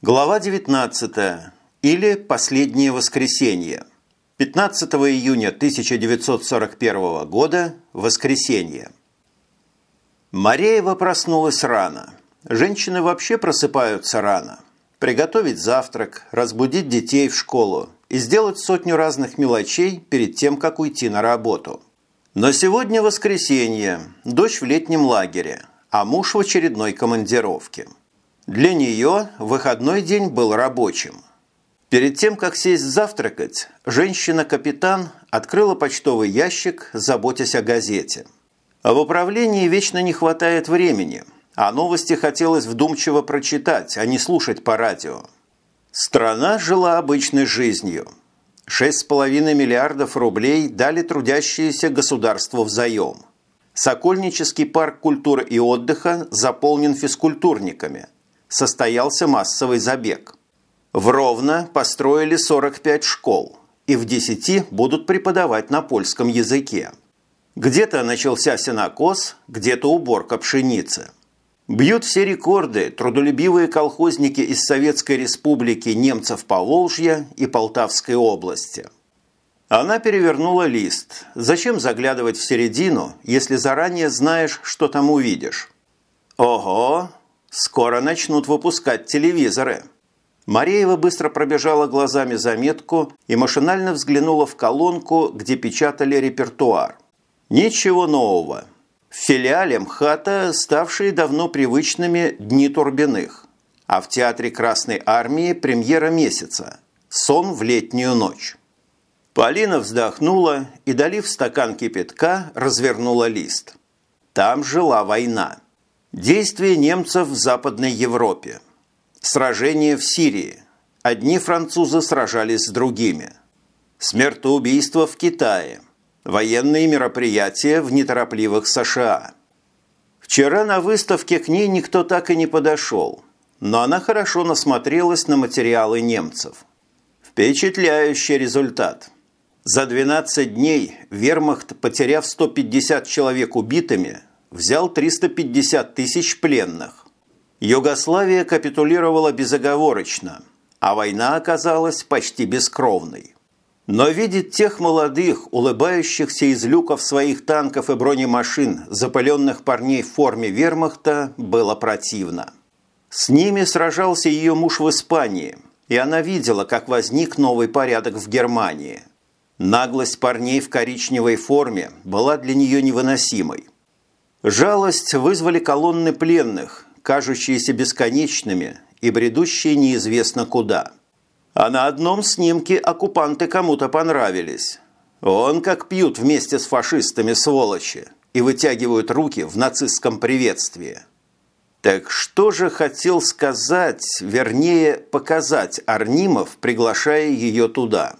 Глава 19. Или «Последнее воскресенье». 15 июня 1941 года. Воскресенье. Мареева проснулась рано. Женщины вообще просыпаются рано. Приготовить завтрак, разбудить детей в школу и сделать сотню разных мелочей перед тем, как уйти на работу. Но сегодня воскресенье, дочь в летнем лагере, а муж в очередной командировке. Для нее выходной день был рабочим. Перед тем, как сесть завтракать, женщина-капитан открыла почтовый ящик, заботясь о газете. В управлении вечно не хватает времени, а новости хотелось вдумчиво прочитать, а не слушать по радио. Страна жила обычной жизнью. 6,5 миллиардов рублей дали трудящиеся государству взаем. Сокольнический парк культуры и отдыха заполнен физкультурниками – состоялся массовый забег. В Ровно построили 45 школ, и в 10 будут преподавать на польском языке. Где-то начался сенокос, где-то уборка пшеницы. Бьют все рекорды трудолюбивые колхозники из Советской Республики немцев Поволжья и Полтавской области. Она перевернула лист. Зачем заглядывать в середину, если заранее знаешь, что там увидишь? Ого, Скоро начнут выпускать телевизоры. Мареева быстро пробежала глазами заметку и машинально взглянула в колонку, где печатали репертуар. Ничего нового. В филиале МХАТа ставшие давно привычными Дни Турбиных, а в Театре Красной Армии премьера месяца «Сон в летнюю ночь». Полина вздохнула и, долив стакан кипятка, развернула лист. Там жила война. Действия немцев в Западной Европе. Сражение в Сирии. Одни французы сражались с другими. Смертоубийство в Китае. Военные мероприятия в неторопливых США. Вчера на выставке к ней никто так и не подошел, но она хорошо насмотрелась на материалы немцев. Впечатляющий результат. За 12 дней вермахт, потеряв 150 человек убитыми, взял 350 тысяч пленных. Югославия капитулировала безоговорочно, а война оказалась почти бескровной. Но видеть тех молодых, улыбающихся из люков своих танков и бронемашин, запыленных парней в форме вермахта, было противно. С ними сражался ее муж в Испании, и она видела, как возник новый порядок в Германии. Наглость парней в коричневой форме была для нее невыносимой – Жалость вызвали колонны пленных, кажущиеся бесконечными и бредущие неизвестно куда. А на одном снимке оккупанты кому-то понравились. Он как пьют вместе с фашистами сволочи и вытягивают руки в нацистском приветствии. Так что же хотел сказать, вернее, показать Арнимов, приглашая ее туда?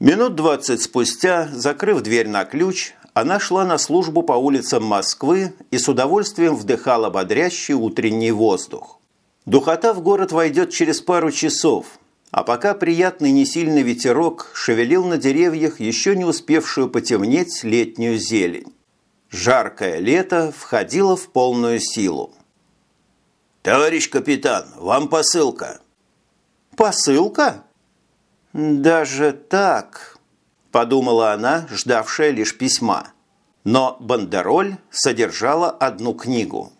Минут двадцать спустя, закрыв дверь на ключ, она шла на службу по улицам Москвы и с удовольствием вдыхала бодрящий утренний воздух. Духота в город войдет через пару часов, а пока приятный несильный ветерок шевелил на деревьях еще не успевшую потемнеть летнюю зелень. Жаркое лето входило в полную силу. «Товарищ капитан, вам посылка». «Посылка?» «Даже так?» Подумала она, ждавшая лишь письма. Но бандероль содержала одну книгу.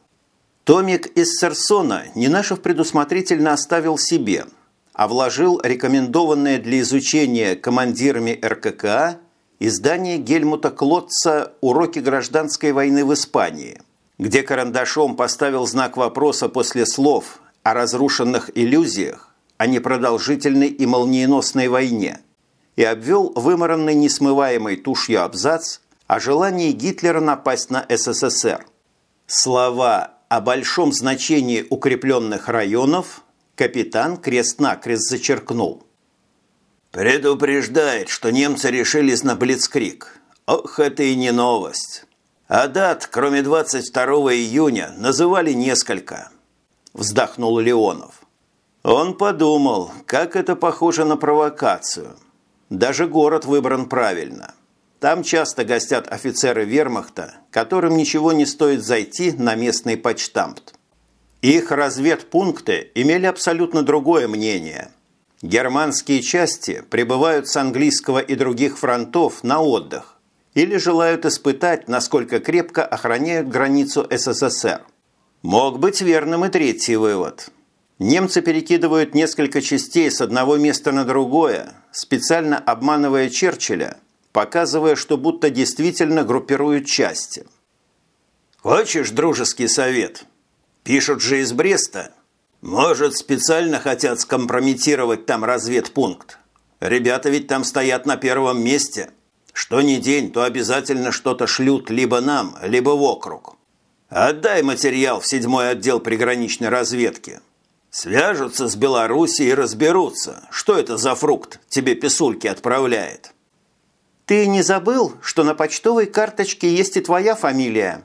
Томик из Серсона Нинашев предусмотрительно оставил себе, а вложил рекомендованное для изучения командирами РККА издание Гельмута Клотца «Уроки гражданской войны в Испании», где карандашом поставил знак вопроса после слов о разрушенных иллюзиях, о непродолжительной и молниеносной войне – и обвел вымаранный несмываемой тушью абзац о желании Гитлера напасть на СССР. Слова о большом значении укрепленных районов капитан крест-накрест зачеркнул. «Предупреждает, что немцы решились на Блицкрик. Ох, это и не новость. А дат, кроме 22 июня, называли несколько», – вздохнул Леонов. Он подумал, как это похоже на провокацию – даже город выбран правильно. Там часто гостят офицеры вермахта, которым ничего не стоит зайти на местный почтамт. Их разведпункты имели абсолютно другое мнение. Германские части прибывают с английского и других фронтов на отдых или желают испытать, насколько крепко охраняют границу СССР. Мог быть верным и третий вывод. Немцы перекидывают несколько частей с одного места на другое, специально обманывая Черчилля, показывая, что будто действительно группируют части. «Хочешь дружеский совет? Пишут же из Бреста. Может, специально хотят скомпрометировать там разведпункт. Ребята ведь там стоят на первом месте. Что ни день, то обязательно что-то шлют либо нам, либо в округ. Отдай материал в седьмой отдел приграничной разведки. Свяжутся с Белоруссией и разберутся, что это за фрукт тебе писульки отправляет. Ты не забыл, что на почтовой карточке есть и твоя фамилия?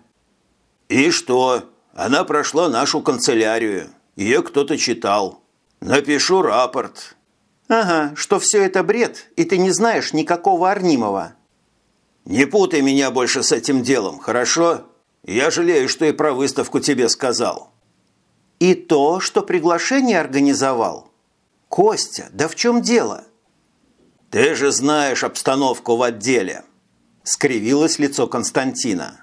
И что? Она прошла нашу канцелярию. Ее кто-то читал. Напишу рапорт. Ага, что все это бред, и ты не знаешь никакого Арнимова. Не путай меня больше с этим делом, хорошо? Я жалею, что и про выставку тебе сказал. И то, что приглашение организовал. Костя, да в чем дело? Ты же знаешь обстановку в отделе. Скривилось лицо Константина.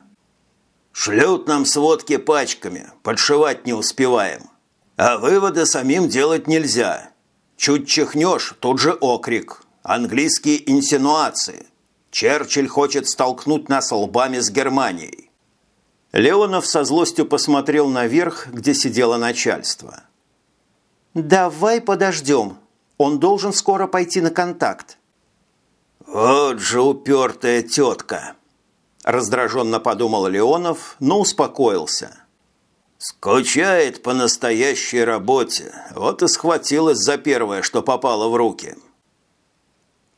Шлют нам сводки пачками, подшивать не успеваем. А выводы самим делать нельзя. Чуть чихнешь, тут же окрик. Английские инсинуации. Черчилль хочет столкнуть нас лбами с Германией. Леонов со злостью посмотрел наверх, где сидело начальство. «Давай подождем. Он должен скоро пойти на контакт». «Вот же упертая тетка!» Раздраженно подумал Леонов, но успокоился. «Скучает по настоящей работе. Вот и схватилась за первое, что попало в руки».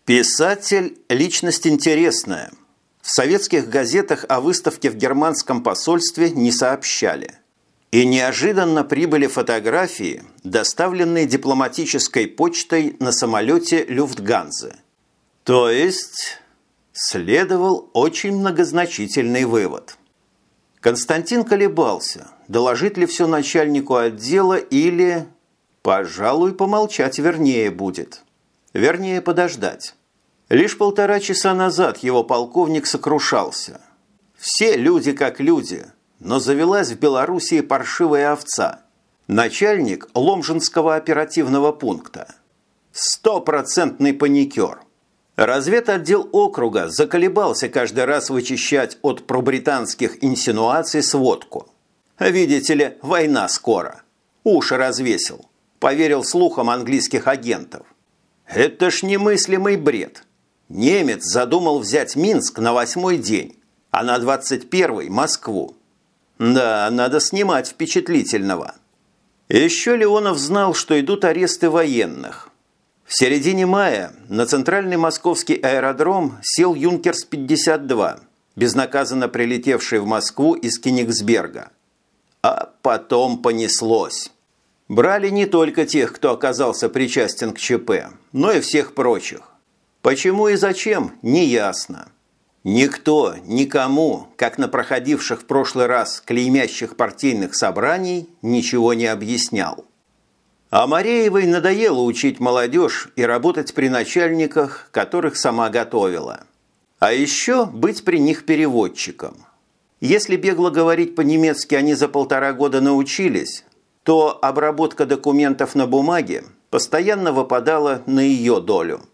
Писатель – личность интересная – в советских газетах о выставке в германском посольстве не сообщали. И неожиданно прибыли фотографии, доставленные дипломатической почтой на самолете Люфтганзы. То есть следовал очень многозначительный вывод. Константин колебался, доложить ли все начальнику отдела или, пожалуй, помолчать вернее будет. Вернее, подождать. Лишь полтора часа назад его полковник сокрушался. Все люди как люди, но завелась в Белоруссии паршивая овца. Начальник Ломжинского оперативного пункта. Стопроцентный паникер. Разведотдел округа заколебался каждый раз вычищать от пробританских инсинуаций сводку. Видите ли, война скоро. Уши развесил. Поверил слухам английских агентов. Это ж немыслимый бред. Немец задумал взять Минск на восьмой день, а на двадцать первый – Москву. Да, надо снимать впечатлительного. Еще Леонов знал, что идут аресты военных. В середине мая на центральный московский аэродром сел «Юнкерс-52», безнаказанно прилетевший в Москву из Кенигсберга. А потом понеслось. Брали не только тех, кто оказался причастен к ЧП, но и всех прочих. Почему и зачем, неясно. Никто, никому, как на проходивших в прошлый раз клеймящих партийных собраний, ничего не объяснял. А Мареевой надоело учить молодежь и работать при начальниках, которых сама готовила. А еще быть при них переводчиком. Если бегло говорить по-немецки они за полтора года научились, то обработка документов на бумаге постоянно выпадала на ее долю –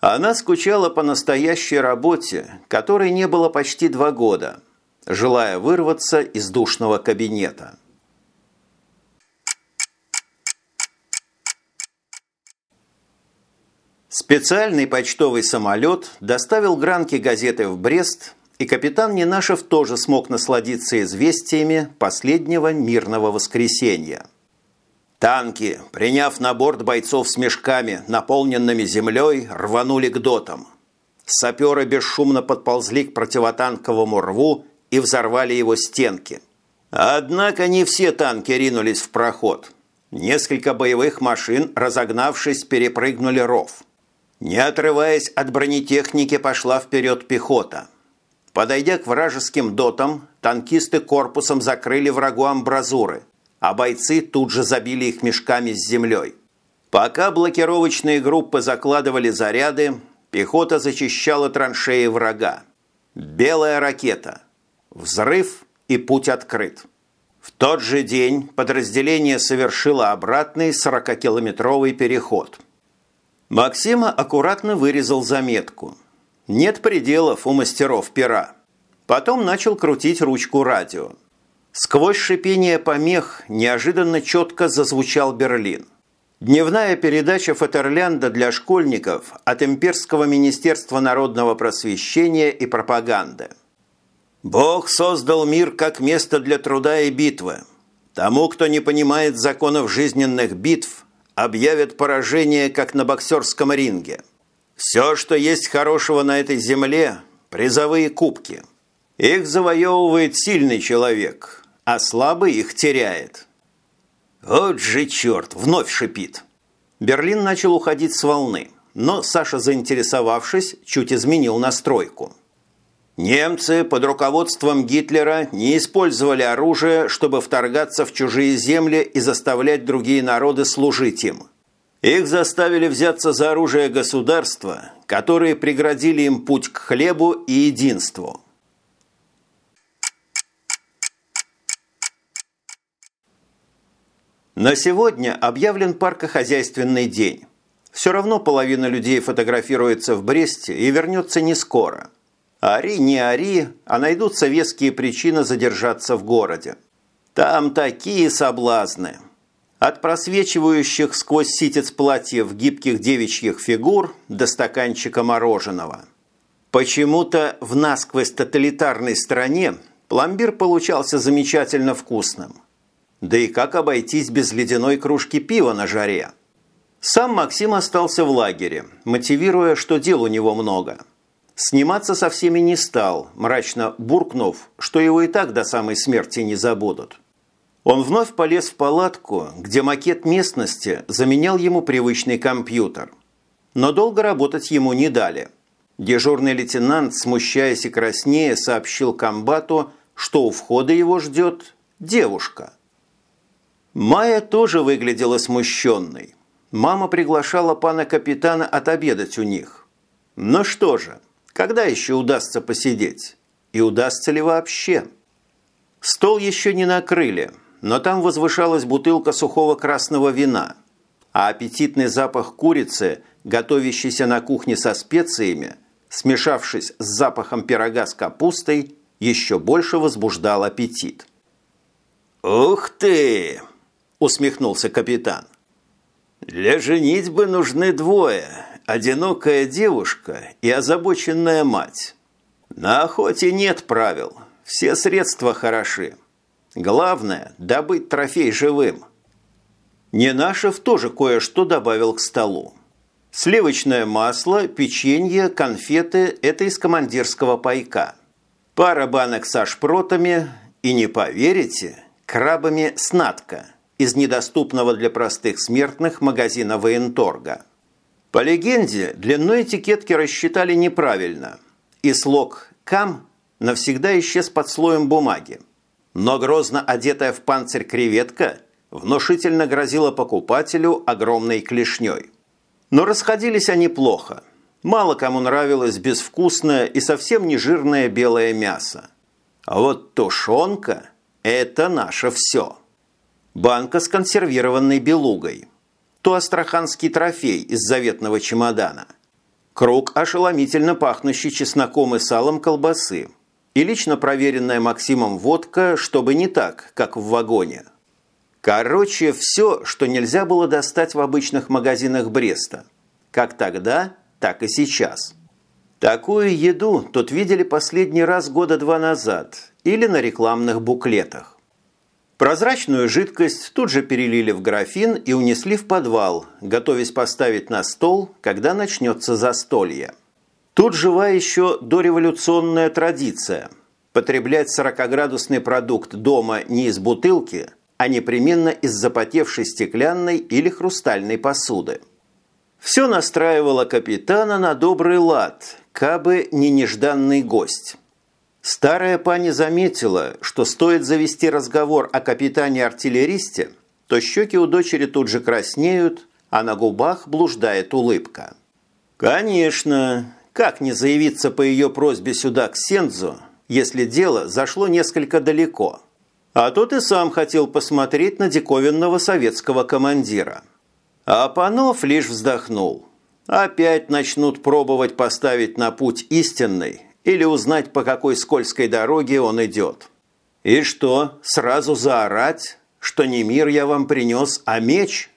она скучала по настоящей работе, которой не было почти два года, желая вырваться из душного кабинета. Специальный почтовый самолет доставил гранки газеты в Брест, и капитан Ненашев тоже смог насладиться известиями последнего мирного воскресенья – Танки, приняв на борт бойцов с мешками, наполненными землей, рванули к дотам. Саперы бесшумно подползли к противотанковому рву и взорвали его стенки. Однако не все танки ринулись в проход. Несколько боевых машин, разогнавшись, перепрыгнули ров. Не отрываясь от бронетехники, пошла вперед пехота. Подойдя к вражеским дотам, танкисты корпусом закрыли врагу амбразуры – а бойцы тут же забили их мешками с землей. Пока блокировочные группы закладывали заряды, пехота зачищала траншеи врага. Белая ракета. Взрыв и путь открыт. В тот же день подразделение совершило обратный 40-километровый переход. Максима аккуратно вырезал заметку. Нет пределов у мастеров пера. Потом начал крутить ручку радио. Сквозь шипение помех неожиданно четко зазвучал Берлин. Дневная передача Фатерлянда для школьников от Имперского министерства народного просвещения и пропаганды. Бог создал мир как место для труда и битвы. Тому, кто не понимает законов жизненных битв, объявят поражение, как на боксерском ринге. Все, что есть хорошего на этой земле – призовые кубки. Их завоевывает сильный человек, а слабый их теряет. Вот же черт, вновь шипит. Берлин начал уходить с волны, но Саша, заинтересовавшись, чуть изменил настройку – Немцы под руководством Гитлера не использовали оружие, чтобы вторгаться в чужие земли и заставлять другие народы служить им. Их заставили взяться за оружие государства, которые преградили им путь к хлебу и единству. На сегодня объявлен паркохозяйственный день. Все равно половина людей фотографируется в Бресте и вернется не скоро – Ари не ари, а найдутся веские причины задержаться в городе. Там такие соблазны. От просвечивающих сквозь ситец платьев гибких девичьих фигур до стаканчика мороженого. Почему-то в насквозь тоталитарной стране пломбир получался замечательно вкусным. Да и как обойтись без ледяной кружки пива на жаре? Сам Максим остался в лагере, мотивируя, что дел у него много – Сниматься со всеми не стал, мрачно буркнув, что его и так до самой смерти не забудут. Он вновь полез в палатку, где макет местности заменял ему привычный компьютер. Но долго работать ему не дали. Дежурный лейтенант, смущаясь и краснея, сообщил комбату, что у входа его ждет девушка. Майя тоже выглядела смущенной. Мама приглашала пана капитана отобедать у них. Ну что же, когда еще удастся посидеть? И удастся ли вообще? Стол еще не накрыли, но там возвышалась бутылка сухого красного вина, а аппетитный запах курицы, готовящийся на кухне со специями, смешавшись с запахом пирога с капустой, еще больше возбуждал аппетит. «Ух ты!» – усмехнулся капитан. «Для женитьбы нужны двое, одинокая девушка и озабоченная мать. На охоте нет правил, все средства хороши. Главное – добыть трофей живым. Ненашев тоже кое-что добавил к столу. Сливочное масло, печенье, конфеты – это из командирского пайка. Пара банок со шпротами и, не поверите, крабами снатка из недоступного для простых смертных магазина военторга. По легенде, длину этикетки рассчитали неправильно, и слог «кам» навсегда исчез под слоем бумаги. Но грозно одетая в панцирь креветка внушительно грозила покупателю огромной клешней. Но расходились они плохо. Мало кому нравилось безвкусное и совсем не жирное белое мясо. А вот тушенка – это наше все. Банка с консервированной белугой – то астраханский трофей из заветного чемодана. Круг ошеломительно пахнущий чесноком и салом колбасы. И лично проверенная Максимом водка, чтобы не так, как в вагоне. Короче, все, что нельзя было достать в обычных магазинах Бреста. Как тогда, так и сейчас. Такую еду тут видели последний раз года два назад или на рекламных буклетах. Прозрачную жидкость тут же перелили в графин и унесли в подвал, готовясь поставить на стол, когда начнется застолье. Тут жива еще дореволюционная традиция – потреблять 40-градусный продукт дома не из бутылки, а непременно из запотевшей стеклянной или хрустальной посуды. Все настраивало капитана на добрый лад, кабы не нежданный гость. Старая пани заметила, что стоит завести разговор о капитане-артиллеристе, то щеки у дочери тут же краснеют, а на губах блуждает улыбка. Конечно, как не заявиться по ее просьбе сюда к Сензу, если дело зашло несколько далеко. А тот и сам хотел посмотреть на диковинного советского командира. А Панов лишь вздохнул. Опять начнут пробовать поставить на путь истинный или узнать, по какой скользкой дороге он идет. И что, сразу заорать, что не мир я вам принес, а меч?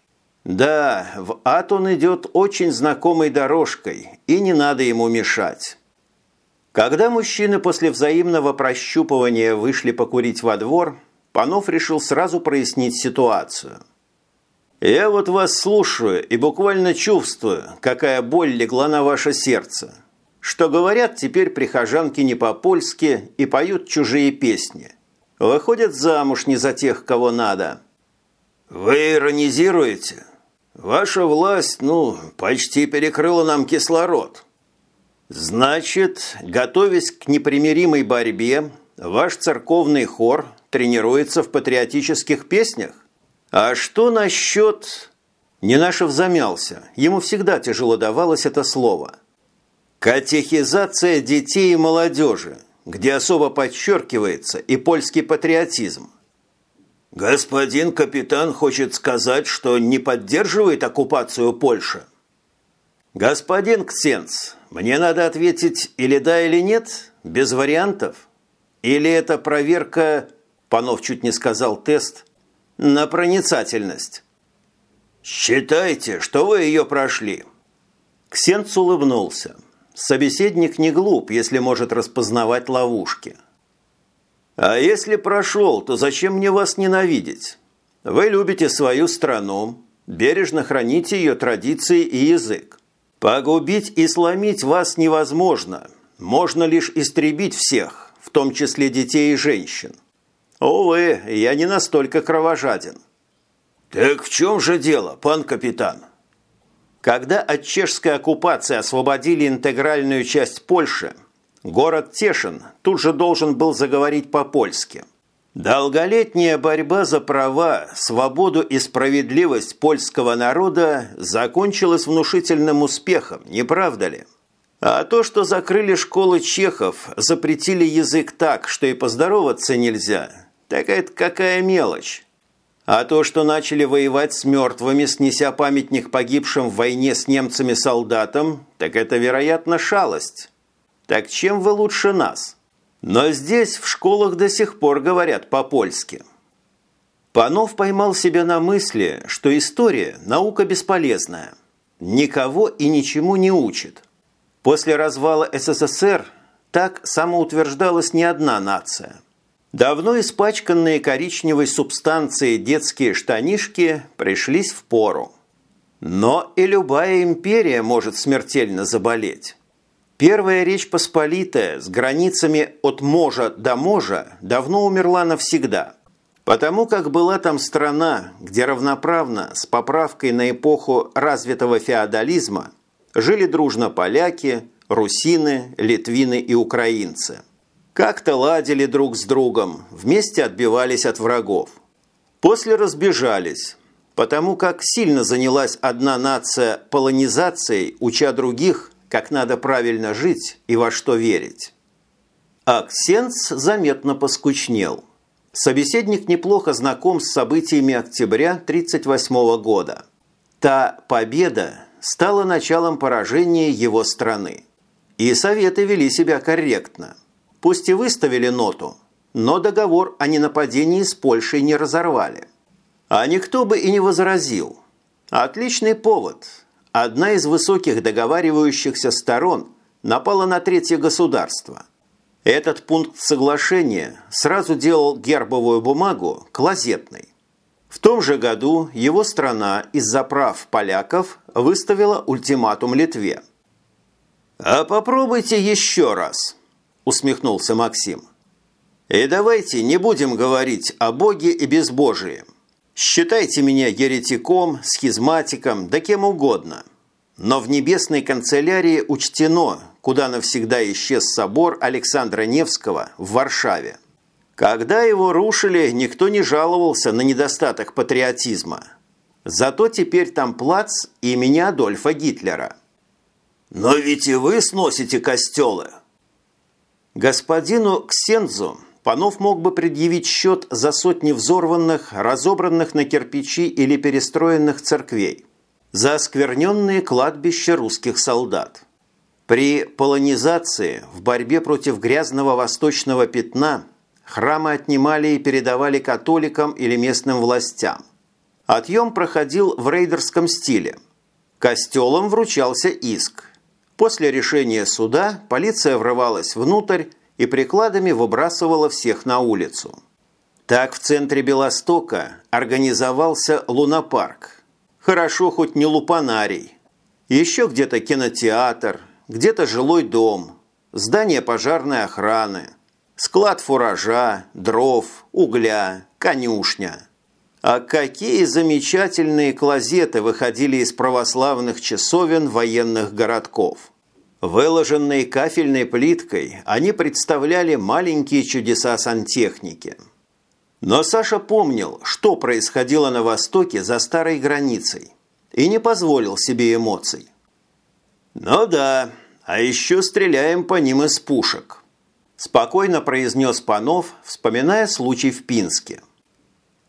Да, в ад он идет очень знакомой дорожкой, и не надо ему мешать. Когда мужчины после взаимного прощупывания вышли покурить во двор, Панов решил сразу прояснить ситуацию. «Я вот вас слушаю и буквально чувствую, какая боль легла на ваше сердце, что говорят теперь прихожанки не по-польски и поют чужие песни. Выходят замуж не за тех, кого надо». «Вы иронизируете? Ваша власть, ну, почти перекрыла нам кислород». Значит, готовясь к непримиримой борьбе, ваш церковный хор тренируется в патриотических песнях? А что насчет... Ненашев замялся. Ему всегда тяжело давалось это слово. Катехизация детей и молодежи, где особо подчеркивается и польский патриотизм. Господин капитан хочет сказать, что не поддерживает оккупацию Польши. Господин Ксенц, мне надо ответить или да, или нет, без вариантов. Или это проверка, Панов чуть не сказал тест, на проницательность. Считайте, что вы ее прошли. Ксенц улыбнулся. Собеседник не глуп, если может распознавать ловушки. А если прошел, то зачем мне вас ненавидеть? Вы любите свою страну, бережно храните ее традиции и язык. Погубить и сломить вас невозможно. Можно лишь истребить всех, в том числе детей и женщин. Увы, я не настолько кровожаден. Так в чем же дело, пан капитан? Когда от чешской оккупации освободили интегральную часть Польши, город Тешин тут же должен был заговорить по-польски. Долголетняя борьба за права, свободу и справедливость польского народа закончилась внушительным успехом, не правда ли? А то, что закрыли школы чехов, запретили язык так, что и поздороваться нельзя, так это какая мелочь. А то, что начали воевать с мертвыми, снеся памятник погибшим в войне с немцами солдатам, так это, вероятно, шалость. Так чем вы лучше нас?» Но здесь в школах до сих пор говорят по-польски. Панов поймал себя на мысли, что история – наука бесполезная. Никого и ничему не учит. После развала СССР так самоутверждалась не одна нация. Давно испачканные коричневой субстанцией детские штанишки пришлись в пору. Но и любая империя может смертельно заболеть. Первая Речь Посполитая с границами от можа до можа давно умерла навсегда, потому как была там страна, где равноправно с поправкой на эпоху развитого феодализма жили дружно поляки, русины, литвины и украинцы. Как-то ладили друг с другом, вместе отбивались от врагов. После разбежались, потому как сильно занялась одна нация полонизацией, уча других как надо правильно жить и во что верить. Аксенс заметно поскучнел. Собеседник неплохо знаком с событиями октября 1938 года. Та победа стала началом поражения его страны. И Советы вели себя корректно. Пусть и выставили ноту, но договор о ненападении с Польшей не разорвали. А никто бы и не возразил. Отличный повод – Одна из высоких договаривающихся сторон напала на третье государство. Этот пункт соглашения сразу делал гербовую бумагу клозетной. В том же году его страна из-за прав поляков выставила ультиматум Литве. «А попробуйте еще раз», – усмехнулся Максим. «И давайте не будем говорить о Боге и безбожии. Считайте меня еретиком, схизматиком, да кем угодно. Но в небесной канцелярии учтено, куда навсегда исчез собор Александра Невского в Варшаве. Когда его рушили, никто не жаловался на недостаток патриотизма. Зато теперь там плац имени Адольфа Гитлера. «Но ведь и вы сносите костелы!» Господину Ксензу Панов мог бы предъявить счет за сотни взорванных, разобранных на кирпичи или перестроенных церквей, за оскверненные кладбища русских солдат. При полонизации в борьбе против грязного восточного пятна храмы отнимали и передавали католикам или местным властям. Отъем проходил в рейдерском стиле. Костелам вручался иск. После решения суда полиция врывалась внутрь и прикладами выбрасывала всех на улицу. Так в центре Белостока организовался лунопарк. Хорошо хоть не лупанарий. Еще где-то кинотеатр, где-то жилой дом, здание пожарной охраны, склад фуража, дров, угля, конюшня – а какие замечательные клозеты выходили из православных часовен военных городков. Выложенные кафельной плиткой, они представляли маленькие чудеса сантехники. Но Саша помнил, что происходило на Востоке за старой границей, и не позволил себе эмоций. «Ну да, а еще стреляем по ним из пушек», спокойно произнес Панов, вспоминая случай в Пинске –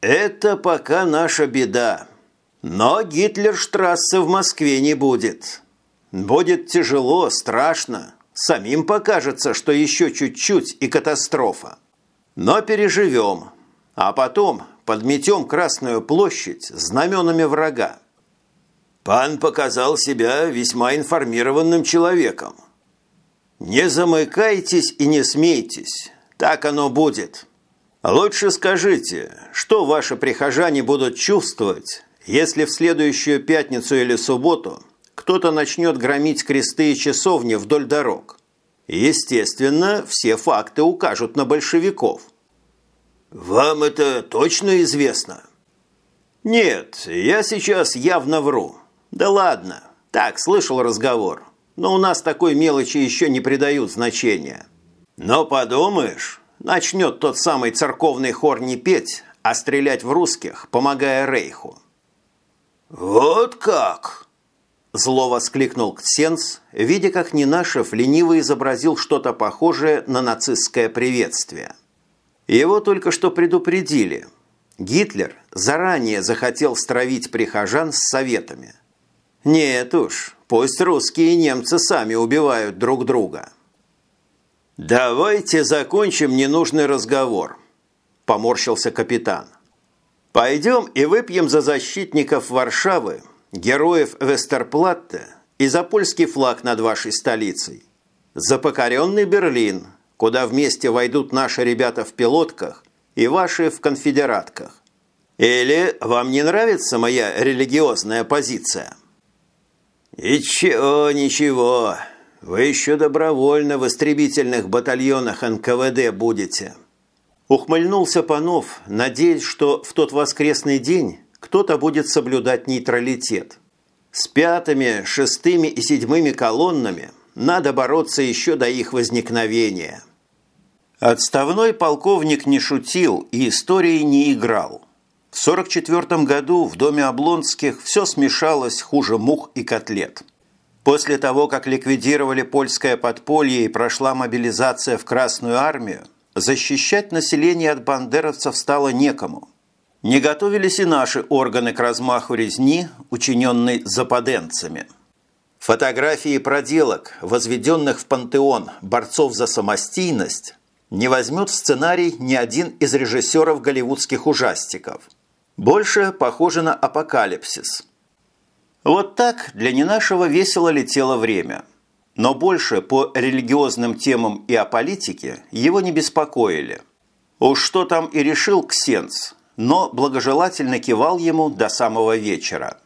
это пока наша беда. Но Гитлерштрассе в Москве не будет. Будет тяжело, страшно. Самим покажется, что еще чуть-чуть и катастрофа. Но переживем. А потом подметем Красную площадь знаменами врага. Пан показал себя весьма информированным человеком. Не замыкайтесь и не смейтесь. Так оно будет. Лучше скажите, что ваши прихожане будут чувствовать, если в следующую пятницу или субботу кто-то начнет громить кресты и часовни вдоль дорог? Естественно, все факты укажут на большевиков. Вам это точно известно? Нет, я сейчас явно вру. Да ладно, так, слышал разговор. Но у нас такой мелочи еще не придают значения. Но подумаешь, начнет тот самый церковный хор не петь, а стрелять в русских, помогая Рейху. «Вот как!» Зло воскликнул Ксенс, видя, как Нинашев лениво изобразил что-то похожее на нацистское приветствие. Его только что предупредили. Гитлер заранее захотел стравить прихожан с советами. Нет уж, пусть русские и немцы сами убивают друг друга. «Давайте закончим ненужный разговор», – поморщился капитан. «Пойдем и выпьем за защитников Варшавы, героев Вестерплатте и за польский флаг над вашей столицей, за покоренный Берлин, куда вместе войдут наши ребята в пилотках и ваши в конфедератках. Или вам не нравится моя религиозная позиция?» «Ничего, ничего», вы еще добровольно в истребительных батальонах НКВД будете. Ухмыльнулся Панов, надеясь, что в тот воскресный день кто-то будет соблюдать нейтралитет. С пятыми, шестыми и седьмыми колоннами надо бороться еще до их возникновения. Отставной полковник не шутил и истории не играл. В 44 году в доме Облонских все смешалось хуже мух и котлет. После того, как ликвидировали польское подполье и прошла мобилизация в Красную армию, защищать население от бандеровцев стало некому. Не готовились и наши органы к размаху резни, учиненной западенцами. Фотографии проделок, возведенных в пантеон борцов за самостийность, не возьмет в сценарий ни один из режиссеров голливудских ужастиков. Больше похоже на апокалипсис – вот так для не нашего весело летело время. Но больше по религиозным темам и о политике его не беспокоили. Уж что там и решил Ксенц, но благожелательно кивал ему до самого вечера.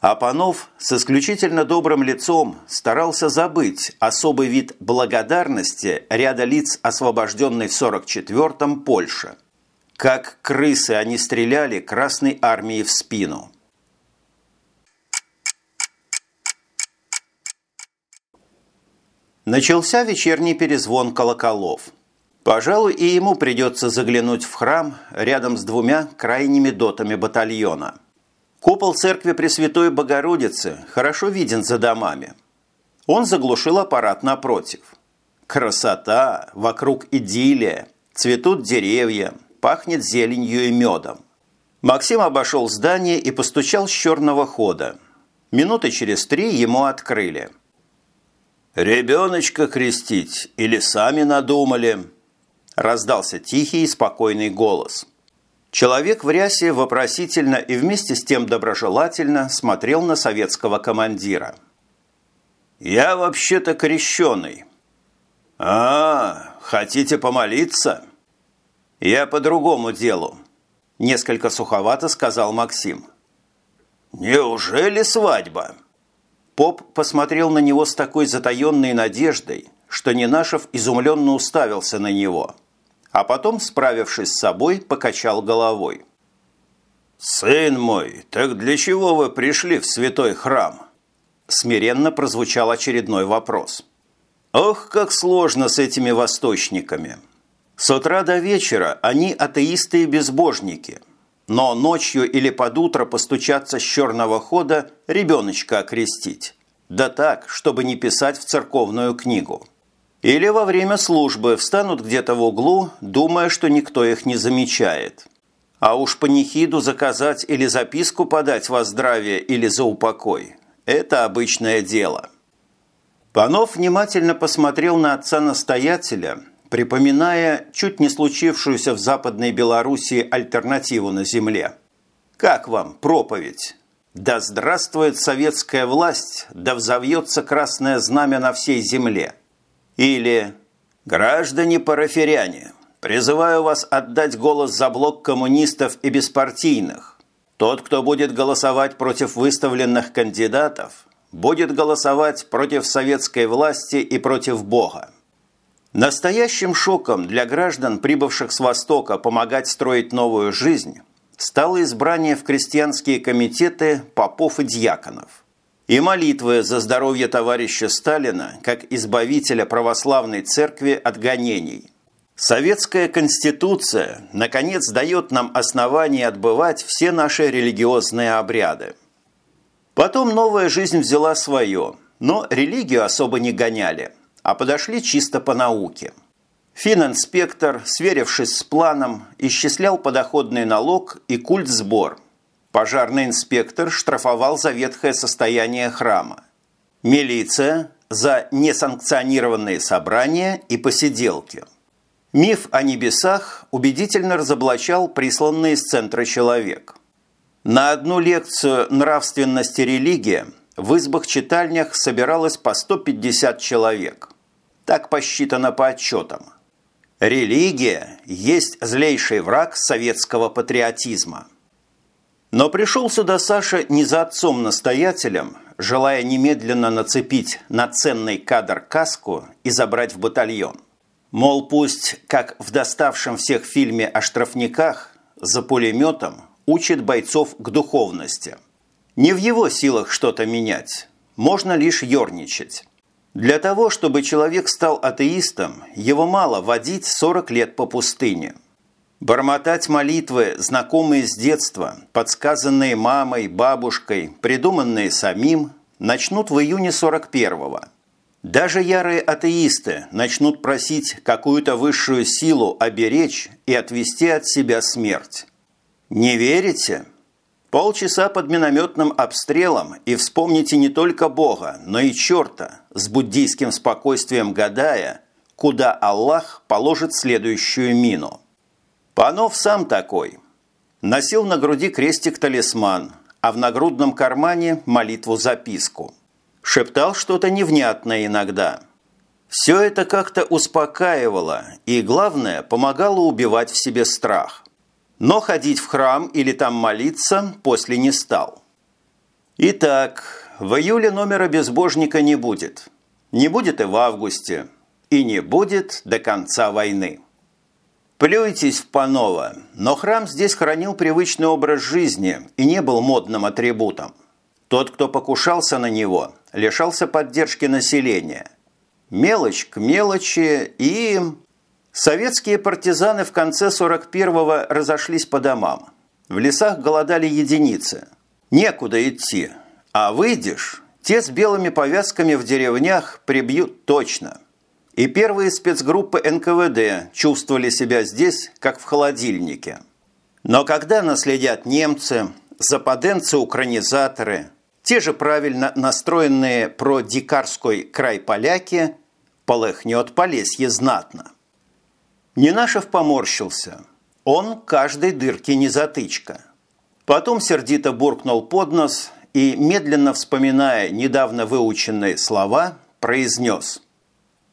А Панов с исключительно добрым лицом старался забыть особый вид благодарности ряда лиц, освобожденной в 44-м Польше. Как крысы они стреляли Красной армии в спину. Начался вечерний перезвон колоколов. Пожалуй, и ему придется заглянуть в храм рядом с двумя крайними дотами батальона. Купол церкви Пресвятой Богородицы хорошо виден за домами. Он заглушил аппарат напротив. Красота, вокруг идиллия, цветут деревья, пахнет зеленью и медом. Максим обошел здание и постучал с черного хода. Минуты через три ему открыли. «Ребеночка крестить или сами надумали?» Раздался тихий и спокойный голос. Человек в рясе вопросительно и вместе с тем доброжелательно смотрел на советского командира. «Я вообще-то крещеный». «А, хотите помолиться?» «Я по другому делу», – несколько суховато сказал Максим. «Неужели свадьба?» Поп посмотрел на него с такой затаенной надеждой, что Нинашев изумленно уставился на него, а потом, справившись с собой, покачал головой. «Сын мой, так для чего вы пришли в святой храм?» Смиренно прозвучал очередной вопрос. «Ох, как сложно с этими восточниками!» С утра до вечера они атеисты и безбожники. Но ночью или под утро постучаться с черного хода ребеночка окрестить. Да так, чтобы не писать в церковную книгу. Или во время службы встанут где-то в углу, думая, что никто их не замечает. А уж панихиду заказать или записку подать во здравие или за упокой – это обычное дело. Панов внимательно посмотрел на отца-настоятеля – припоминая чуть не случившуюся в Западной Белоруссии альтернативу на земле. «Как вам проповедь? Да здравствует советская власть, да взовьется красное знамя на всей земле!» Или «Граждане-парафиряне, призываю вас отдать голос за блок коммунистов и беспартийных. Тот, кто будет голосовать против выставленных кандидатов, будет голосовать против советской власти и против Бога. Настоящим шоком для граждан, прибывших с Востока помогать строить новую жизнь, стало избрание в крестьянские комитеты попов и дьяконов. И молитвы за здоровье товарища Сталина как избавителя православной церкви от гонений. Советская Конституция, наконец, дает нам основание отбывать все наши религиозные обряды. Потом новая жизнь взяла свое, но религию особо не гоняли – а подошли чисто по науке. Фининспектор, сверившись с планом, исчислял подоходный налог и культ-сбор. Пожарный инспектор штрафовал за ветхое состояние храма. Милиция – за несанкционированные собрания и посиделки. Миф о небесах убедительно разоблачал присланный из центра человек. На одну лекцию «Нравственность и религия» в избах-читальнях собиралось по 150 человек. Так посчитано по отчетам. Религия есть злейший враг советского патриотизма. Но пришел сюда Саша не за отцом-настоятелем, желая немедленно нацепить на ценный кадр каску и забрать в батальон. Мол, пусть, как в доставшем всех фильме о штрафниках, за пулеметом учит бойцов к духовности. Не в его силах что-то менять, можно лишь ерничать. Для того, чтобы человек стал атеистом, его мало водить 40 лет по пустыне. Бормотать молитвы, знакомые с детства, подсказанные мамой, бабушкой, придуманные самим, начнут в июне 41-го. Даже ярые атеисты начнут просить какую-то высшую силу оберечь и отвести от себя смерть. Не верите? Полчаса под минометным обстрелом и вспомните не только Бога, но и черта, с буддийским спокойствием гадая, куда Аллах положит следующую мину. Панов сам такой. Носил на груди крестик-талисман, а в нагрудном кармане молитву-записку. Шептал что-то невнятное иногда. Все это как-то успокаивало и, главное, помогало убивать в себе страх – но ходить в храм или там молиться после не стал. Итак, в июле номера безбожника не будет. Не будет и в августе. И не будет до конца войны. Плюйтесь в Панова, но храм здесь хранил привычный образ жизни и не был модным атрибутом. Тот, кто покушался на него, лишался поддержки населения. Мелочь к мелочи и... Советские партизаны в конце 41-го разошлись по домам. В лесах голодали единицы. Некуда идти. А выйдешь, те с белыми повязками в деревнях прибьют точно. И первые спецгруппы НКВД чувствовали себя здесь, как в холодильнике. Но когда наследят немцы, западенцы-укранизаторы, те же правильно настроенные про дикарской край поляки, полыхнет Полесье знатно. Ненашев поморщился. Он каждой дырки не затычка. Потом сердито буркнул под нос и, медленно вспоминая недавно выученные слова, произнес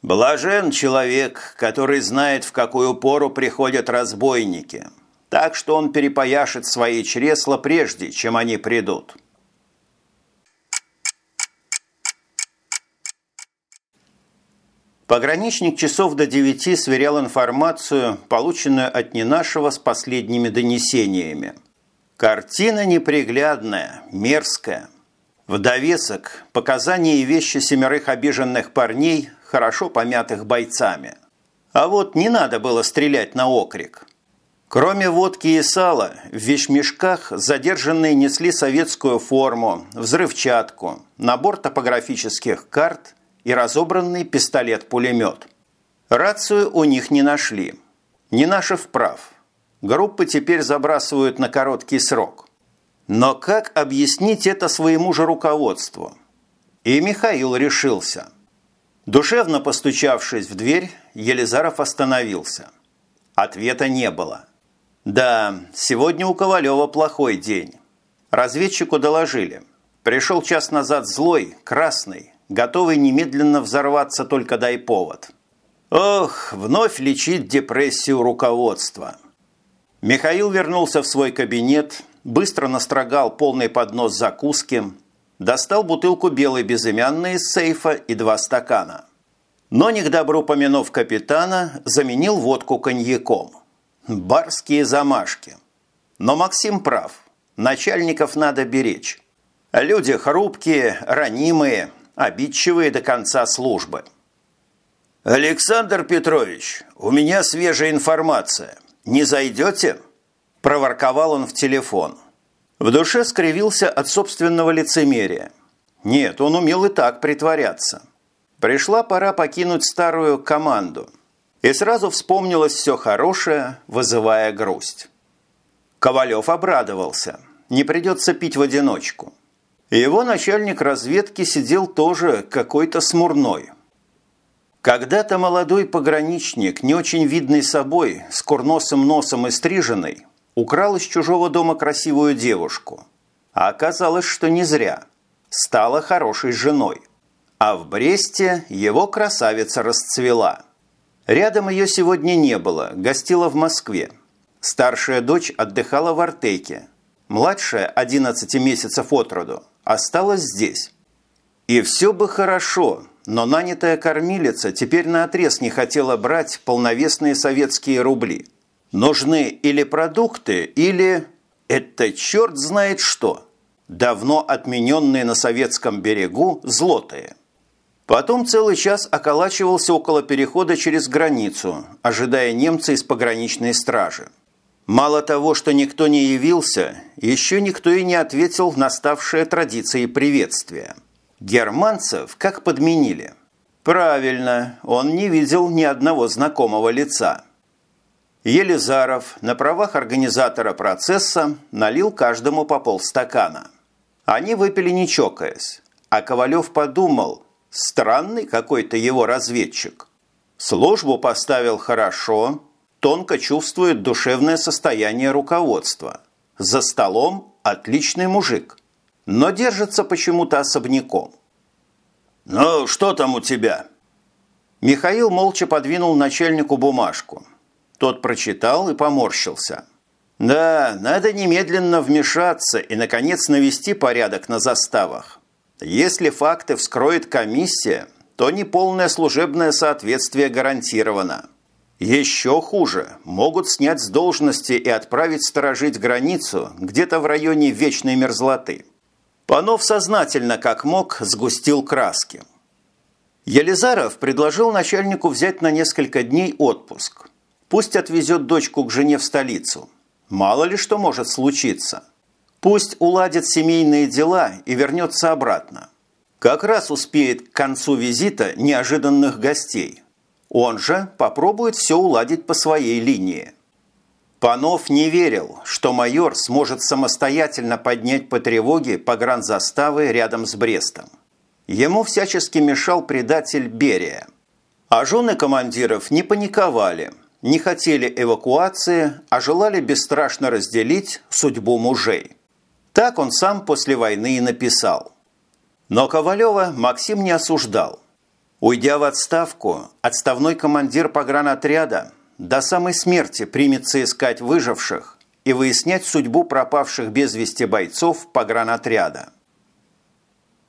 «Блажен человек, который знает, в какую пору приходят разбойники, так что он перепояшет свои чресла прежде, чем они придут». Пограничник часов до девяти сверял информацию, полученную от Ненашева с последними донесениями. Картина неприглядная, мерзкая. В довесок показания и вещи семерых обиженных парней, хорошо помятых бойцами. А вот не надо было стрелять на окрик. Кроме водки и сала, в вещмешках задержанные несли советскую форму, взрывчатку, набор топографических карт – и разобранный пистолет-пулемет. Рацию у них не нашли. Не нашев прав. Группы теперь забрасывают на короткий срок. Но как объяснить это своему же руководству? И Михаил решился. Душевно постучавшись в дверь, Елизаров остановился. Ответа не было. Да, сегодня у Ковалева плохой день. Разведчику доложили. Пришел час назад злой, красный, готовый немедленно взорваться, только дай повод. Ох, вновь лечить депрессию руководства. Михаил вернулся в свой кабинет, быстро настрогал полный поднос закуски, достал бутылку белой безымянной из сейфа и два стакана. Но не к добру помянув капитана, заменил водку коньяком. Барские замашки. Но Максим прав. Начальников надо беречь. Люди хрупкие, ранимые, обидчивые до конца службы. «Александр Петрович, у меня свежая информация. Не зайдете?» – проворковал он в телефон. В душе скривился от собственного лицемерия. Нет, он умел и так притворяться. Пришла пора покинуть старую команду. И сразу вспомнилось все хорошее, вызывая грусть. Ковалев обрадовался. Не придется пить в одиночку. Его начальник разведки сидел тоже какой-то смурной. Когда-то молодой пограничник, не очень видный собой, с курносым носом и стриженной, украл из чужого дома красивую девушку. А оказалось, что не зря. Стала хорошей женой. А в Бресте его красавица расцвела. Рядом ее сегодня не было, гостила в Москве. Старшая дочь отдыхала в Артеке. Младшая, 11 месяцев от роду, осталась здесь. И все бы хорошо, но нанятая кормилица теперь наотрез не хотела брать полновесные советские рубли. Нужны или продукты, или... Это черт знает что. Давно отмененные на советском берегу злотые. Потом целый час околачивался около перехода через границу, ожидая немца из пограничной стражи. Мало того, что никто не явился, еще никто и не ответил на ставшие традиции приветствия. Германцев как подменили. Правильно, он не видел ни одного знакомого лица. Елизаров на правах организатора процесса налил каждому по полстакана. Они выпили не чокаясь, а Ковалев подумал, странный какой-то его разведчик. Службу поставил хорошо, тонко чувствует душевное состояние руководства. За столом отличный мужик, но держится почему-то особняком. «Ну, что там у тебя?» Михаил молча подвинул начальнику бумажку. Тот прочитал и поморщился. «Да, надо немедленно вмешаться и, наконец, навести порядок на заставах. Если факты вскроет комиссия, то неполное служебное соответствие гарантировано. Еще хуже, могут снять с должности и отправить сторожить границу где-то в районе вечной мерзлоты. Панов сознательно, как мог, сгустил краски. Елизаров предложил начальнику взять на несколько дней отпуск. Пусть отвезет дочку к жене в столицу. Мало ли что может случиться. Пусть уладит семейные дела и вернется обратно. Как раз успеет к концу визита неожиданных гостей. Он же попробует все уладить по своей линии. Панов не верил, что майор сможет самостоятельно поднять по тревоге погранзаставы рядом с Брестом. Ему всячески мешал предатель Берия. А жены командиров не паниковали, не хотели эвакуации, а желали бесстрашно разделить судьбу мужей. Так он сам после войны и написал. Но Ковалева Максим не осуждал. Уйдя в отставку, отставной командир погранотряда до самой смерти примется искать выживших и выяснять судьбу пропавших без вести бойцов погранотряда.